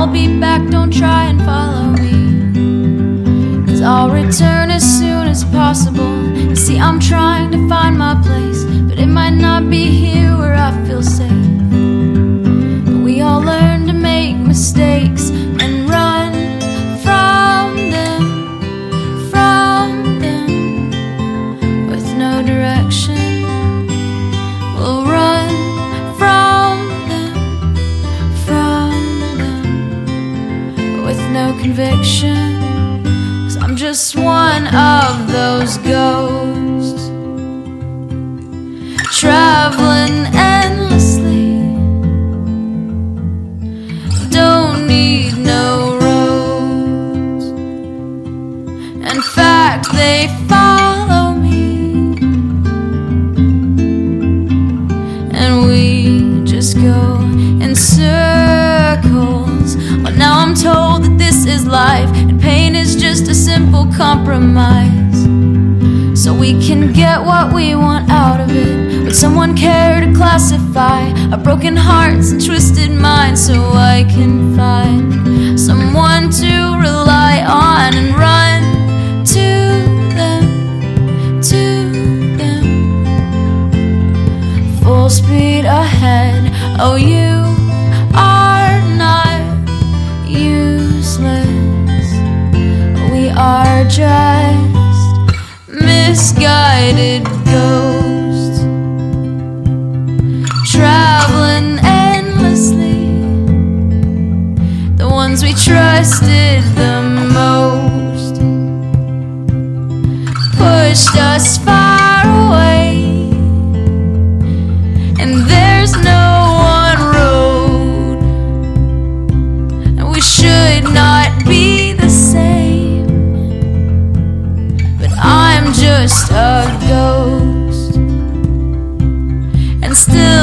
I'll be back. Don't try and follow me. Cause I'll return as soon as my place, but it might not be here where I feel safe. But we all learn to make mistakes and run from them, from them, with no direction. We'll run from them, from them, with no conviction. Cause I'm just one of those ghosts, traveling endlessly. Don't need no roads. In fact, they follow me and we just go in circles. Well, now I'm told that this is life, and pain is just a simple compromise. So we can get what we want out. Would someone care to classify our broken hearts and twisted minds so I can find someone to rely on and run to them, to them full speed ahead. Oh, you are not useless. We are just misguided ones we trusted the most pushed us far away, and there's no one road, and we should not be the same. But I'm just a ghost, and still.